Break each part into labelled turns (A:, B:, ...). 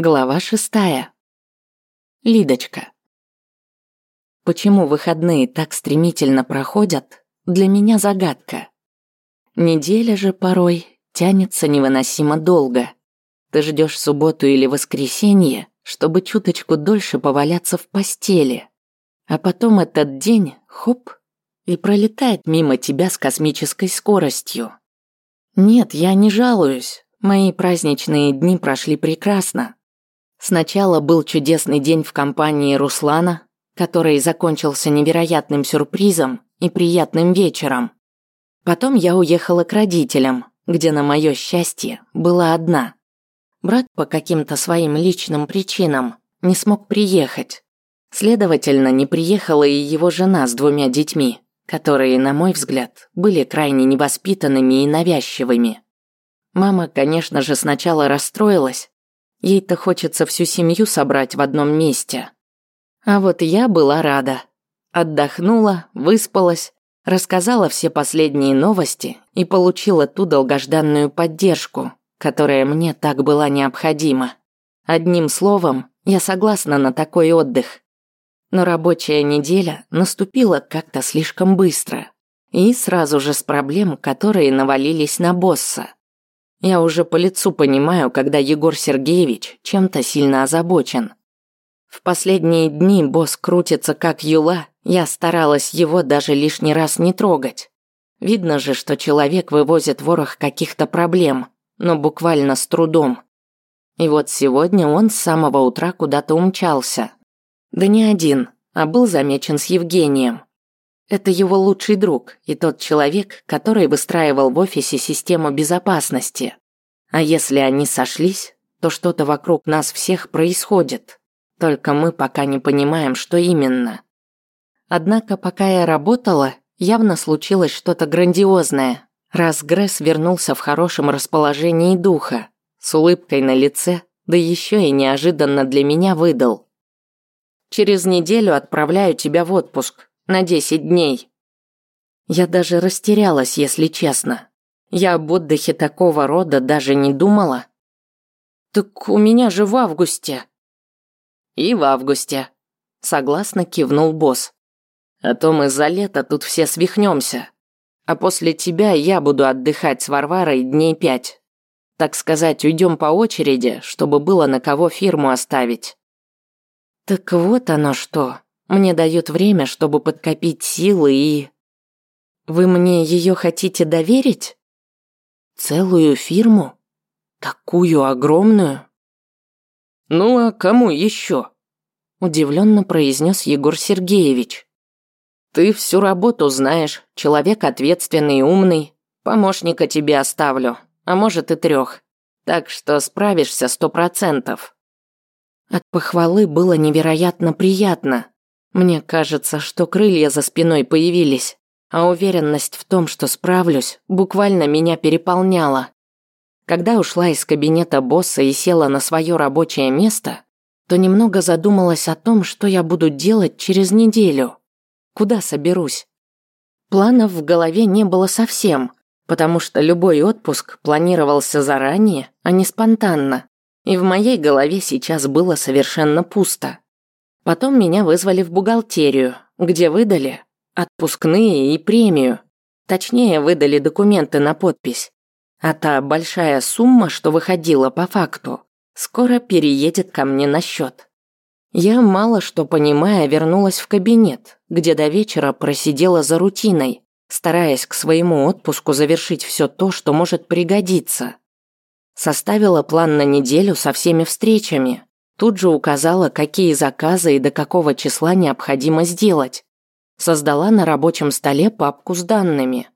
A: Глава шестая. Лидочка. Почему выходные так стремительно проходят, для меня загадка. Неделя же порой тянется невыносимо долго. Ты ждешь субботу или воскресенье, чтобы чуточку дольше поваляться в постели. А потом этот день, хоп, и пролетает мимо тебя с космической скоростью. Нет, я не жалуюсь. Мои праздничные дни прошли прекрасно. Сначала был чудесный день в компании Руслана, который закончился невероятным сюрпризом и приятным вечером. Потом я уехала к родителям, где на мое счастье была одна. Брат по каким-то своим личным причинам не смог приехать. Следовательно, не приехала и его жена с двумя детьми, которые, на мой взгляд, были крайне невоспитанными и навязчивыми. Мама, конечно же, сначала расстроилась, Ей-то хочется всю семью собрать в одном месте. А вот я была рада. Отдохнула, выспалась, рассказала все последние новости и получила ту долгожданную поддержку, которая мне так была необходима. Одним словом, я согласна на такой отдых. Но рабочая неделя наступила как-то слишком быстро. И сразу же с проблем, которые навалились на босса. Я уже по лицу понимаю, когда Егор Сергеевич чем-то сильно озабочен. В последние дни босс крутится как юла, я старалась его даже лишний раз не трогать. Видно же, что человек вывозит ворох каких-то проблем, но буквально с трудом. И вот сегодня он с самого утра куда-то умчался. Да не один, а был замечен с Евгением. Это его лучший друг и тот человек, который выстраивал в офисе систему безопасности. А если они сошлись, то что-то вокруг нас всех происходит. Только мы пока не понимаем, что именно. Однако, пока я работала, явно случилось что-то грандиозное. Раз Гресс вернулся в хорошем расположении духа, с улыбкой на лице, да еще и неожиданно для меня выдал. «Через неделю отправляю тебя в отпуск на 10 дней. Я даже растерялась, если честно. Я об отдыхе такого рода даже не думала. Так у меня же в августе. И в августе. Согласно кивнул босс. А то мы за лето тут все свихнемся. А после тебя я буду отдыхать с Варварой дней пять. Так сказать, уйдем по очереди, чтобы было на кого фирму оставить. Так вот оно что. Мне дают время, чтобы подкопить силы и... Вы мне ее хотите доверить? Целую фирму? Такую огромную? Ну а кому еще? Удивленно произнес Егор Сергеевич. Ты всю работу знаешь, человек ответственный и умный. Помощника тебе оставлю, а может и трех. Так что справишься сто процентов. От похвалы было невероятно приятно. Мне кажется, что крылья за спиной появились, а уверенность в том, что справлюсь, буквально меня переполняла. Когда ушла из кабинета босса и села на свое рабочее место, то немного задумалась о том, что я буду делать через неделю. Куда соберусь? Планов в голове не было совсем, потому что любой отпуск планировался заранее, а не спонтанно. И в моей голове сейчас было совершенно пусто. Потом меня вызвали в бухгалтерию, где выдали отпускные и премию. Точнее, выдали документы на подпись. А та большая сумма, что выходила по факту, скоро переедет ко мне на счет. Я, мало что понимая, вернулась в кабинет, где до вечера просидела за рутиной, стараясь к своему отпуску завершить все то, что может пригодиться. Составила план на неделю со всеми встречами, Тут же указала, какие заказы и до какого числа необходимо сделать. Создала на рабочем столе папку с данными.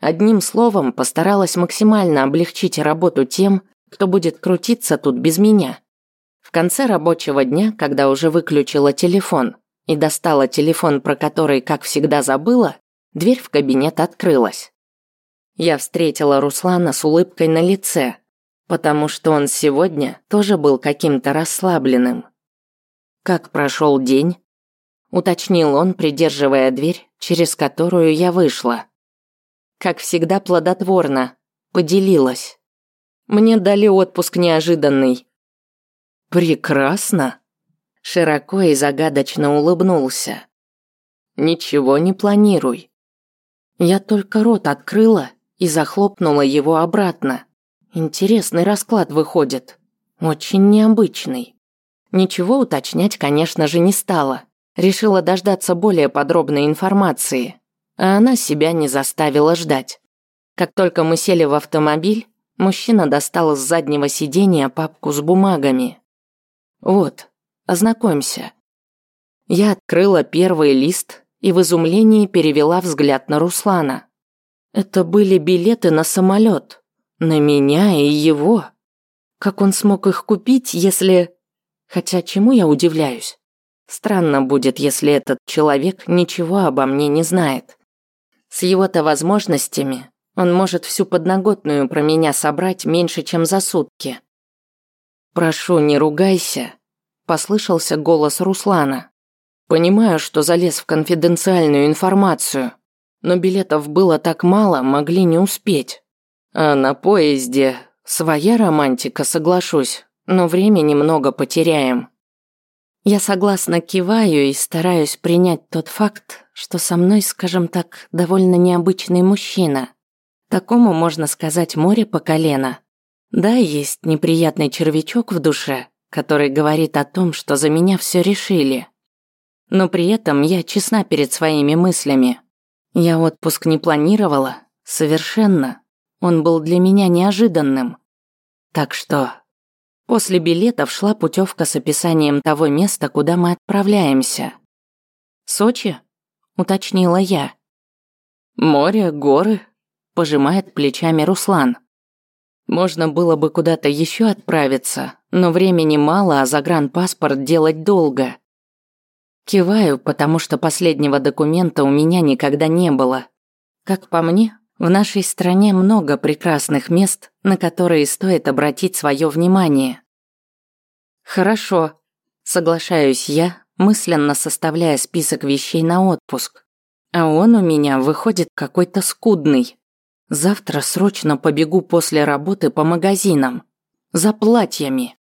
A: Одним словом, постаралась максимально облегчить работу тем, кто будет крутиться тут без меня. В конце рабочего дня, когда уже выключила телефон и достала телефон, про который, как всегда, забыла, дверь в кабинет открылась. Я встретила Руслана с улыбкой на лице, потому что он сегодня тоже был каким-то расслабленным. «Как прошел день?» – уточнил он, придерживая дверь, через которую я вышла. Как всегда плодотворно, поделилась. Мне дали отпуск неожиданный. Прекрасно. Широко и загадочно улыбнулся. Ничего не планируй. Я только рот открыла и захлопнула его обратно. Интересный расклад выходит. Очень необычный. Ничего уточнять, конечно же, не стала. Решила дождаться более подробной информации. А она себя не заставила ждать. Как только мы сели в автомобиль, мужчина достал с заднего сиденья папку с бумагами. «Вот, ознакомься». Я открыла первый лист и в изумлении перевела взгляд на Руслана. Это были билеты на самолет. На меня и его. Как он смог их купить, если... Хотя чему я удивляюсь? Странно будет, если этот человек ничего обо мне не знает. С его-то возможностями он может всю подноготную про меня собрать меньше, чем за сутки. «Прошу, не ругайся», – послышался голос Руслана. «Понимаю, что залез в конфиденциальную информацию, но билетов было так мало, могли не успеть. А на поезде своя романтика, соглашусь, но времени много потеряем. Я согласно киваю и стараюсь принять тот факт, что со мной, скажем так, довольно необычный мужчина. Такому можно сказать море по колено. Да, есть неприятный червячок в душе, который говорит о том, что за меня все решили. Но при этом я честна перед своими мыслями. Я отпуск не планировала, совершенно. Он был для меня неожиданным. Так что После билетов шла путевка с описанием того места, куда мы отправляемся. «Сочи?» – уточнила я. «Море, горы», – пожимает плечами Руслан. Можно было бы куда-то еще отправиться, но времени мало, а загранпаспорт делать долго. Киваю, потому что последнего документа у меня никогда не было. Как по мне, в нашей стране много прекрасных мест, на которые стоит обратить свое внимание. Хорошо, соглашаюсь я, мысленно составляя список вещей на отпуск. А он у меня выходит какой-то скудный. Завтра срочно побегу после работы по магазинам. За платьями.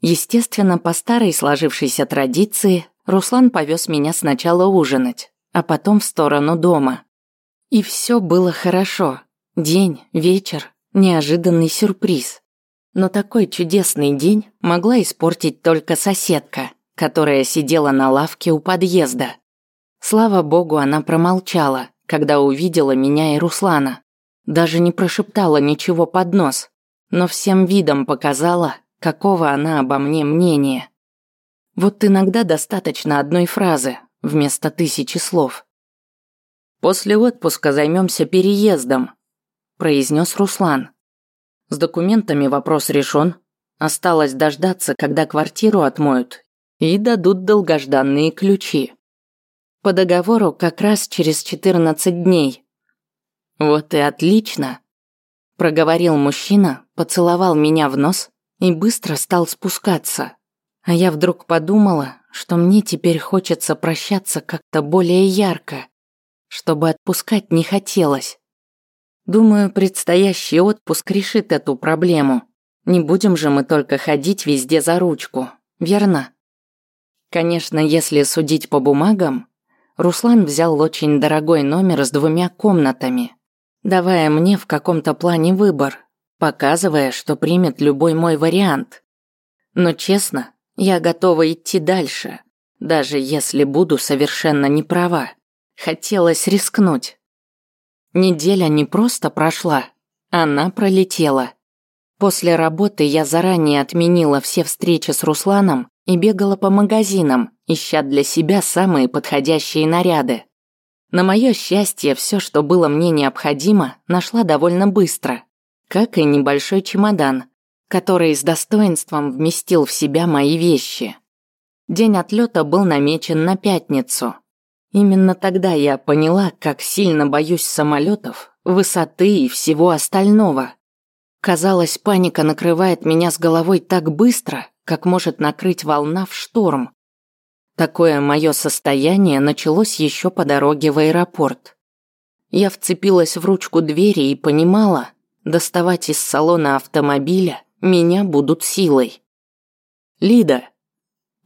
A: Естественно, по старой сложившейся традиции, Руслан повез меня сначала ужинать, а потом в сторону дома. И все было хорошо. День, вечер, неожиданный сюрприз. Но такой чудесный день могла испортить только соседка, которая сидела на лавке у подъезда. Слава богу, она промолчала, когда увидела меня и Руслана. Даже не прошептала ничего под нос, но всем видом показала, какого она обо мне мнения. Вот иногда достаточно одной фразы вместо тысячи слов. После отпуска займемся переездом, произнес Руслан. С документами вопрос решен. Осталось дождаться, когда квартиру отмоют и дадут долгожданные ключи. По договору как раз через 14 дней. Вот и отлично, проговорил мужчина, поцеловал меня в нос и быстро стал спускаться. А я вдруг подумала, что мне теперь хочется прощаться как-то более ярко чтобы отпускать не хотелось. Думаю, предстоящий отпуск решит эту проблему. Не будем же мы только ходить везде за ручку, верно? Конечно, если судить по бумагам, Руслан взял очень дорогой номер с двумя комнатами, давая мне в каком-то плане выбор, показывая, что примет любой мой вариант. Но честно, я готова идти дальше, даже если буду совершенно не права. Хотелось рискнуть. Неделя не просто прошла, она пролетела. После работы я заранее отменила все встречи с Русланом и бегала по магазинам, ища для себя самые подходящие наряды. На мое счастье, все, что было мне необходимо, нашла довольно быстро, как и небольшой чемодан, который с достоинством вместил в себя мои вещи. День отлета был намечен на пятницу, Именно тогда я поняла, как сильно боюсь самолетов, высоты и всего остального. Казалось, паника накрывает меня с головой так быстро, как может накрыть волна в шторм. Такое мое состояние началось еще по дороге в аэропорт. Я вцепилась в ручку двери и понимала, доставать из салона автомобиля меня будут силой. Лида!»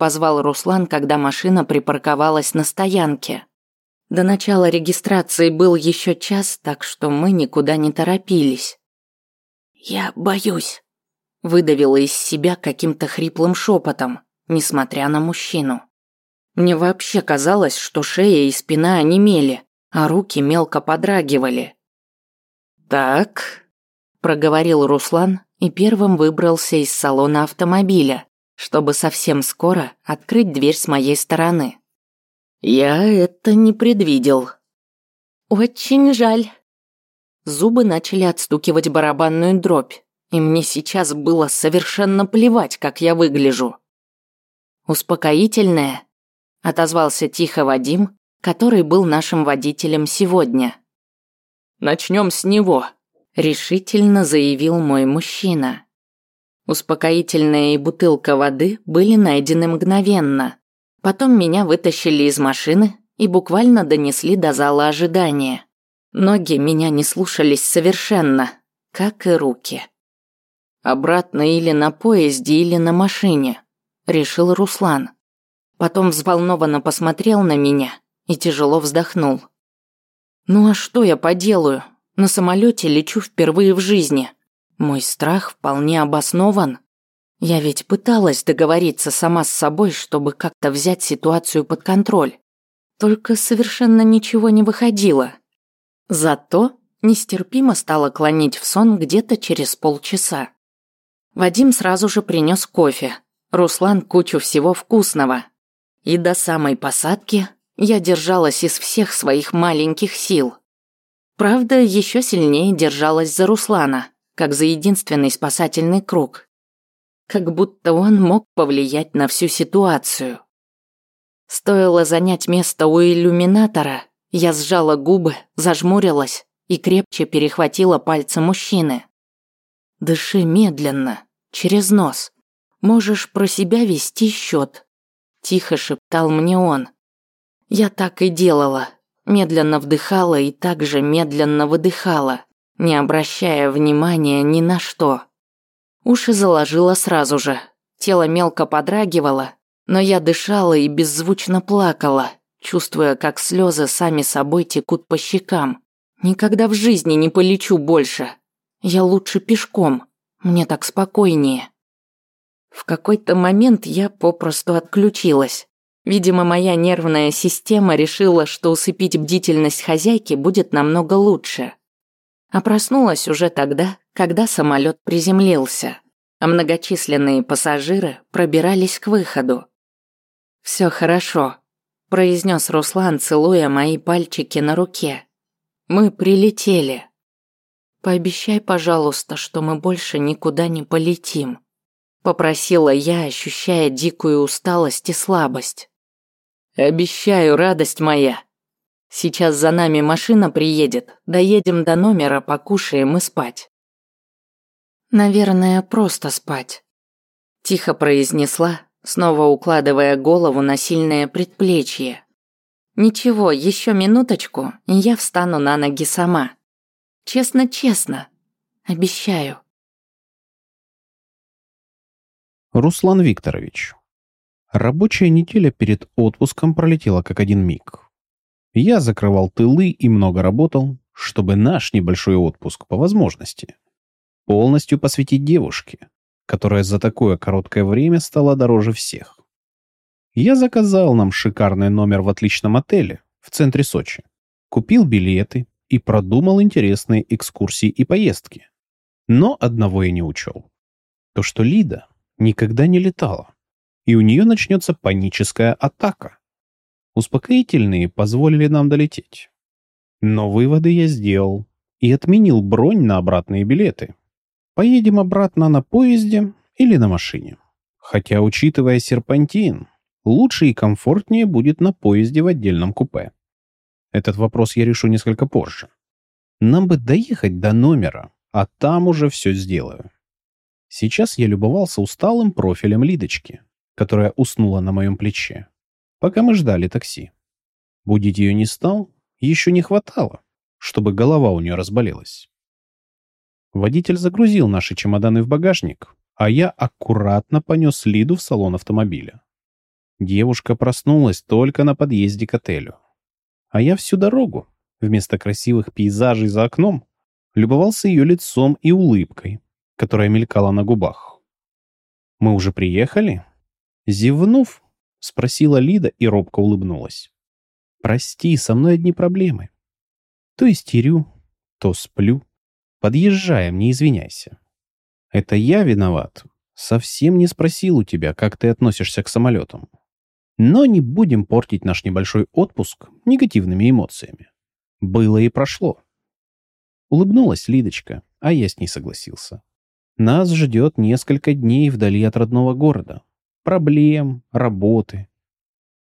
A: Позвал Руслан, когда машина припарковалась на стоянке. До начала регистрации был еще час, так что мы никуда не торопились. «Я боюсь», – выдавила из себя каким-то хриплым шепотом, несмотря на мужчину. Мне вообще казалось, что шея и спина онемели, а руки мелко подрагивали. «Так», – проговорил Руслан и первым выбрался из салона автомобиля, чтобы совсем скоро открыть дверь с моей стороны. «Я это не предвидел». «Очень жаль». Зубы начали отстукивать барабанную дробь, и мне сейчас было совершенно плевать, как я выгляжу. «Успокоительное?» – отозвался тихо Вадим, который был нашим водителем сегодня. «Начнем с него», – решительно заявил мой мужчина. Успокоительное и бутылка воды были найдены мгновенно. Потом меня вытащили из машины и буквально донесли до зала ожидания. Ноги меня не слушались совершенно, как и руки. Обратно или на поезде, или на машине, решил Руслан. Потом взволнованно посмотрел на меня и тяжело вздохнул. Ну а что я поделаю? На самолете лечу впервые в жизни. Мой страх вполне обоснован. Я ведь пыталась договориться сама с собой, чтобы как-то взять ситуацию под контроль. Только совершенно ничего не выходило. Зато нестерпимо стало клонить в сон где-то через полчаса. Вадим сразу же принес кофе, Руслан кучу всего вкусного. И до самой посадки я держалась из всех своих маленьких сил. Правда, еще сильнее держалась за Руслана, как за единственный спасательный круг. Как будто он мог повлиять на всю ситуацию. Стоило занять место у иллюминатора, я сжала губы, зажмурилась и крепче перехватила пальцы мужчины. «Дыши медленно, через нос. Можешь про себя вести счет», – тихо шептал мне он. Я так и делала, медленно вдыхала и также медленно выдыхала, не обращая внимания ни на что. Уши заложила сразу же, тело мелко подрагивало, но я дышала и беззвучно плакала, чувствуя, как слезы сами собой текут по щекам. Никогда в жизни не полечу больше. Я лучше пешком. Мне так спокойнее. В какой-то момент я попросту отключилась. Видимо, моя нервная система решила, что усыпить бдительность хозяйки будет намного лучше. А проснулась уже тогда, когда самолет приземлился, а многочисленные пассажиры пробирались к выходу. Все хорошо, произнес Руслан, целуя мои пальчики на руке. Мы прилетели. Пообещай, пожалуйста, что мы больше никуда не полетим, попросила я, ощущая дикую усталость и слабость. Обещаю, радость моя. Сейчас за нами машина приедет, доедем до номера, покушаем и спать. Наверное, просто спать, тихо произнесла, снова укладывая голову на сильное предплечье. Ничего, еще минуточку, и я встану на ноги сама. Честно-честно. Обещаю.
B: Руслан Викторович. Рабочая неделя перед отпуском пролетела как один миг. Я закрывал тылы и много работал, чтобы наш небольшой отпуск по возможности полностью посвятить девушке, которая за такое короткое время стала дороже всех. Я заказал нам шикарный номер в отличном отеле в центре Сочи, купил билеты и продумал интересные экскурсии и поездки. Но одного я не учел. То, что Лида никогда не летала, и у нее начнется паническая атака. Успокоительные позволили нам долететь. Но выводы я сделал и отменил бронь на обратные билеты. Поедем обратно на поезде или на машине. Хотя, учитывая серпантин, лучше и комфортнее будет на поезде в отдельном купе. Этот вопрос я решу несколько позже. Нам бы доехать до номера, а там уже все сделаю. Сейчас я любовался усталым профилем Лидочки, которая уснула на моем плече, пока мы ждали такси. Будить ее не стал, еще не хватало, чтобы голова у нее разболелась. Водитель загрузил наши чемоданы в багажник а я аккуратно понес Лиду в салон автомобиля. Девушка проснулась только на подъезде к отелю. А я всю дорогу, вместо красивых пейзажей за окном, любовался ее лицом и улыбкой, которая мелькала на губах. «Мы уже приехали?» Зевнув, спросила Лида и робко улыбнулась. «Прости, со мной одни проблемы. То истерю, то сплю. Подъезжаем, не извиняйся. Это я виноват. Совсем не спросил у тебя, как ты относишься к самолетам. Но не будем портить наш небольшой отпуск негативными эмоциями. Было и прошло. Улыбнулась Лидочка, а я с ней согласился. Нас ждет несколько дней вдали от родного города. Проблем, работы.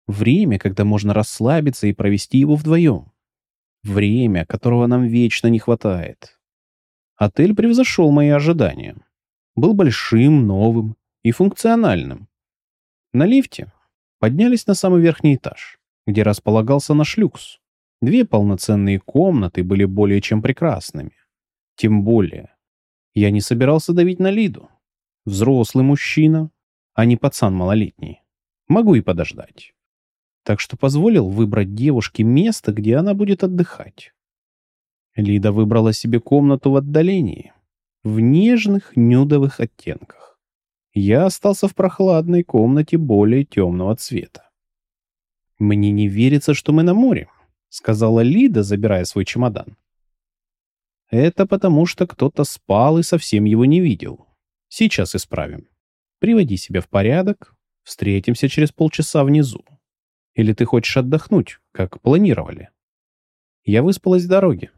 B: Время, когда можно расслабиться и провести его вдвоем. Время, которого нам вечно не хватает. Отель превзошел мои ожидания. Был большим, новым и функциональным. На лифте поднялись на самый верхний этаж, где располагался наш люкс. Две полноценные комнаты были более чем прекрасными. Тем более, я не собирался давить на Лиду. Взрослый мужчина, а не пацан малолетний. Могу и подождать. Так что позволил выбрать девушке место, где она будет отдыхать. Лида выбрала себе комнату в отдалении, в нежных нюдовых оттенках. Я остался в прохладной комнате более темного цвета. «Мне не верится, что мы на море», — сказала Лида, забирая свой чемодан. «Это потому, что кто-то спал и совсем его не видел. Сейчас исправим. Приводи себя в порядок, встретимся через полчаса внизу. Или ты хочешь отдохнуть, как планировали?» Я выспалась в дороге,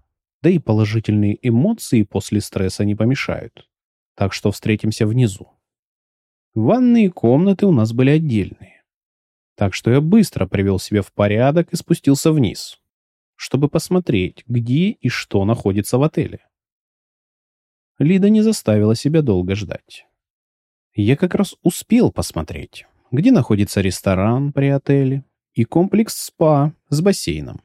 B: да и положительные эмоции после стресса не помешают. Так что встретимся внизу. Ванные комнаты у нас были отдельные. Так что я быстро привел себя в порядок и спустился вниз, чтобы посмотреть, где и что находится в отеле. Лида не заставила себя долго ждать. Я как раз успел посмотреть, где находится ресторан при отеле и комплекс спа с бассейном,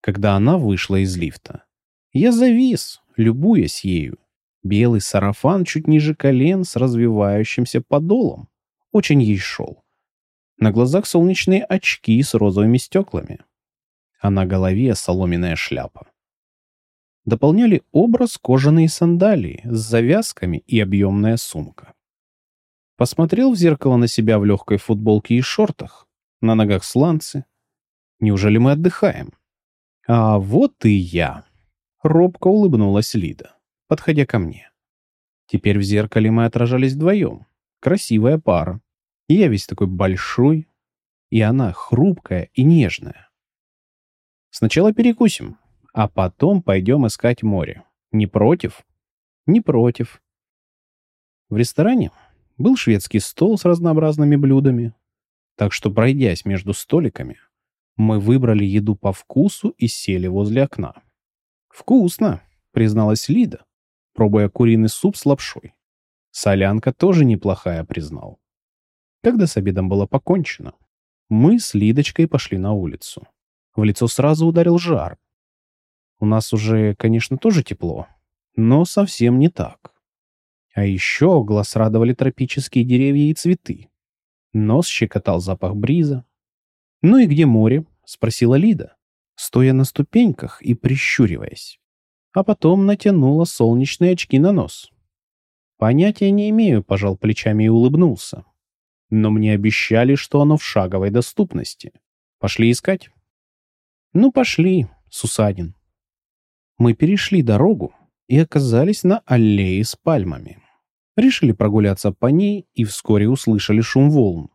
B: когда она вышла из лифта. Я завис, любуясь ею. Белый сарафан чуть ниже колен с развивающимся подолом. Очень ей шел. На глазах солнечные очки с розовыми стеклами. А на голове соломенная шляпа. Дополняли образ кожаные сандалии с завязками и объемная сумка. Посмотрел в зеркало на себя в легкой футболке и шортах, на ногах сланцы. Неужели мы отдыхаем? А вот и я. Робко улыбнулась Лида, подходя ко мне. Теперь в зеркале мы отражались вдвоем. Красивая пара. И я весь такой большой, и она хрупкая и нежная. Сначала перекусим, а потом пойдем искать море. Не против? Не против. В ресторане был шведский стол с разнообразными блюдами, так что, пройдясь между столиками, мы выбрали еду по вкусу и сели возле окна. «Вкусно», — призналась Лида, пробуя куриный суп с лапшой. Солянка тоже неплохая, признал. Когда с обедом было покончено, мы с Лидочкой пошли на улицу. В лицо сразу ударил жар. У нас уже, конечно, тоже тепло, но совсем не так. А еще глаз радовали тропические деревья и цветы. Нос щекотал запах бриза. «Ну и где море?» — спросила Лида, стоя на ступеньках и прищуриваясь. А потом натянула солнечные очки на нос. «Понятия не имею», — пожал плечами и улыбнулся но мне обещали, что оно в шаговой доступности. Пошли искать? Ну, пошли, Сусанин. Мы перешли дорогу и оказались на аллее с пальмами. Решили прогуляться по ней и вскоре услышали шум волн.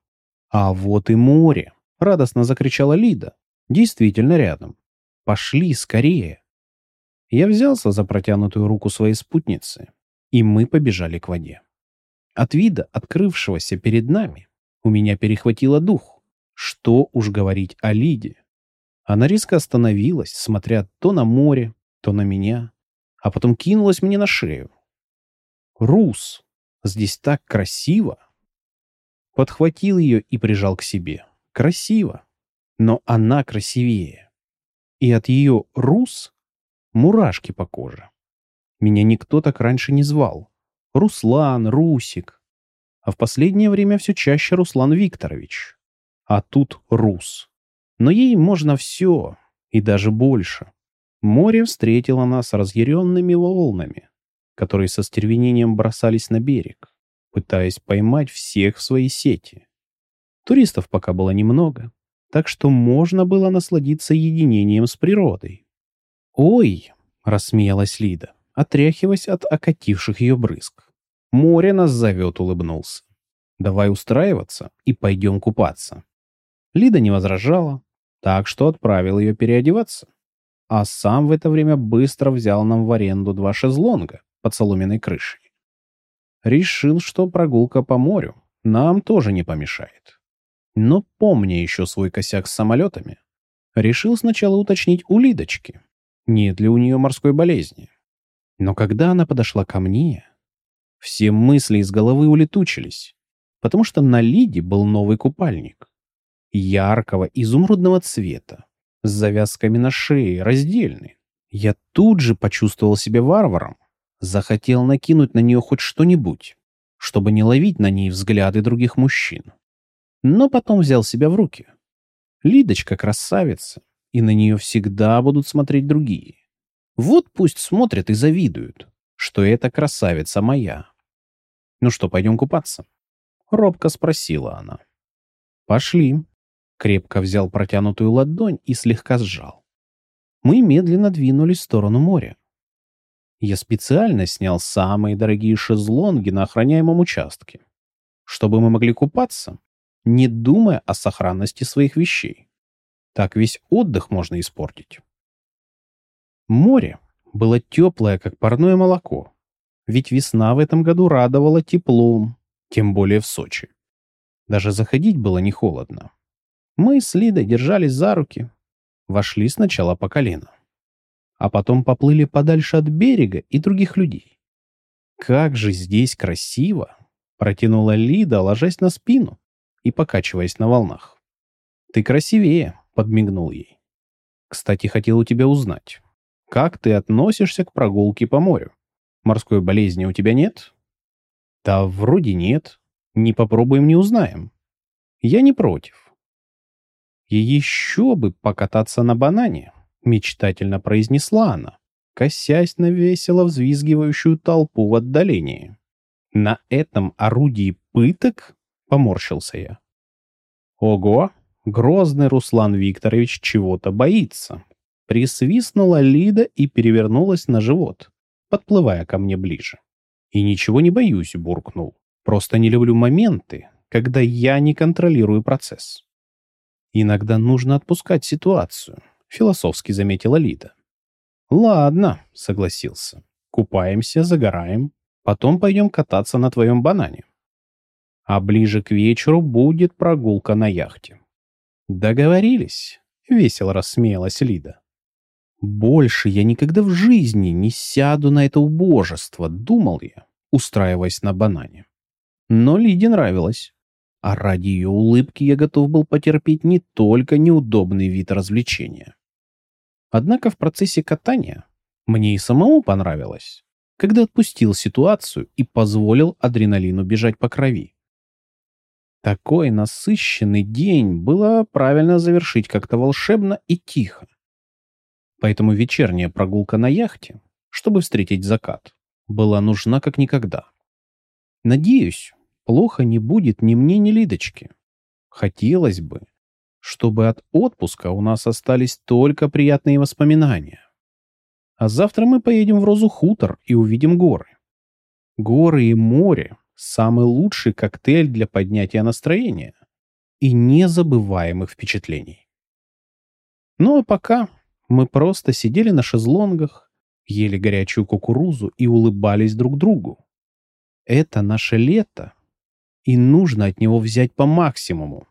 B: А вот и море, радостно закричала Лида. Действительно рядом. Пошли скорее. Я взялся за протянутую руку своей спутницы, и мы побежали к воде. От вида, открывшегося перед нами, у меня перехватило дух. Что уж говорить о Лиде. Она резко остановилась, смотря то на море, то на меня, а потом кинулась мне на шею. «Рус! Здесь так красиво!» Подхватил ее и прижал к себе. Красиво, но она красивее. И от ее «Рус» мурашки по коже. Меня никто так раньше не звал. Руслан, Русик. а в последнее время все чаще Руслан Викторович. А тут Рус. Но ей можно все, и даже больше. Море встретило нас разъяренными волнами, которые со стервенением бросались на берег, пытаясь поймать всех в свои сети. Туристов пока было немного, так что можно было насладиться единением с природой. «Ой!» — рассмеялась Лида, отряхиваясь от окативших ее брызг. «Море нас зовет», — улыбнулся. «Давай устраиваться и пойдем купаться». Лида не возражала, так что отправил ее переодеваться. А сам в это время быстро взял нам в аренду два шезлонга под соломенной крышей. Решил, что прогулка по морю нам тоже не помешает. Но помня еще свой косяк с самолетами, решил сначала уточнить у Лидочки, нет ли у нее морской болезни. Но когда она подошла ко мне, все мысли из головы улетучились, потому что на Лиде был новый купальник. Яркого изумрудного цвета, с завязками на шее, раздельный. Я тут же почувствовал себя варваром, захотел накинуть на нее хоть что-нибудь, чтобы не ловить на ней взгляды других мужчин. Но потом взял себя в руки. Лидочка красавица, и на нее всегда будут смотреть другие. Вот пусть смотрят и завидуют, что эта красавица моя. Ну что, пойдем купаться? Робко спросила она. Пошли. Крепко взял протянутую ладонь и слегка сжал. Мы медленно двинулись в сторону моря. Я специально снял самые дорогие шезлонги на охраняемом участке, чтобы мы могли купаться, не думая о сохранности своих вещей. Так весь отдых можно испортить. Море было теплое, как парное молоко, ведь весна в этом году радовала теплом, тем более в Сочи. Даже заходить было не холодно. Мы с Лидой держались за руки, вошли сначала по колено, а потом поплыли подальше от берега и других людей. «Как же здесь красиво!» — протянула Лида, ложась на спину и покачиваясь на волнах. «Ты красивее!» — подмигнул ей. «Кстати, хотел у тебя узнать, как ты относишься к прогулке по морю? Морской болезни у тебя нет?» «Да вроде нет. Не попробуем, не узнаем. Я не против». «И еще бы покататься на банане», — мечтательно произнесла она, косясь на весело взвизгивающую толпу в отдалении. «На этом орудии пыток?» — поморщился я. «Ого!» Грозный Руслан Викторович чего-то боится. Присвистнула Лида и перевернулась на живот, подплывая ко мне ближе. И ничего не боюсь, буркнул. Просто не люблю моменты, когда я не контролирую процесс. Иногда нужно отпускать ситуацию, философски заметила Лида. Ладно, согласился. Купаемся, загораем, потом пойдем кататься на твоем банане. А ближе к вечеру будет прогулка на яхте. «Договорились», — весело рассмеялась Лида. «Больше я никогда в жизни не сяду на это убожество», — думал я, устраиваясь на банане. Но Лиде нравилось. А ради ее улыбки я готов был потерпеть не только неудобный вид развлечения. Однако в процессе катания мне и самому понравилось, когда отпустил ситуацию и позволил адреналину бежать по крови. Такой насыщенный день было правильно завершить как-то волшебно и тихо. Поэтому вечерняя прогулка на яхте, чтобы встретить закат, была нужна как никогда. Надеюсь, плохо не будет ни мне, ни Лидочке. Хотелось бы, чтобы от отпуска у нас остались только приятные воспоминания. А завтра мы поедем в Розу Хутор и увидим горы. Горы и море самый лучший коктейль для поднятия настроения и незабываемых впечатлений. Ну а пока мы просто сидели на шезлонгах, ели горячую кукурузу и улыбались друг другу. Это наше лето, и нужно от него взять по максимуму.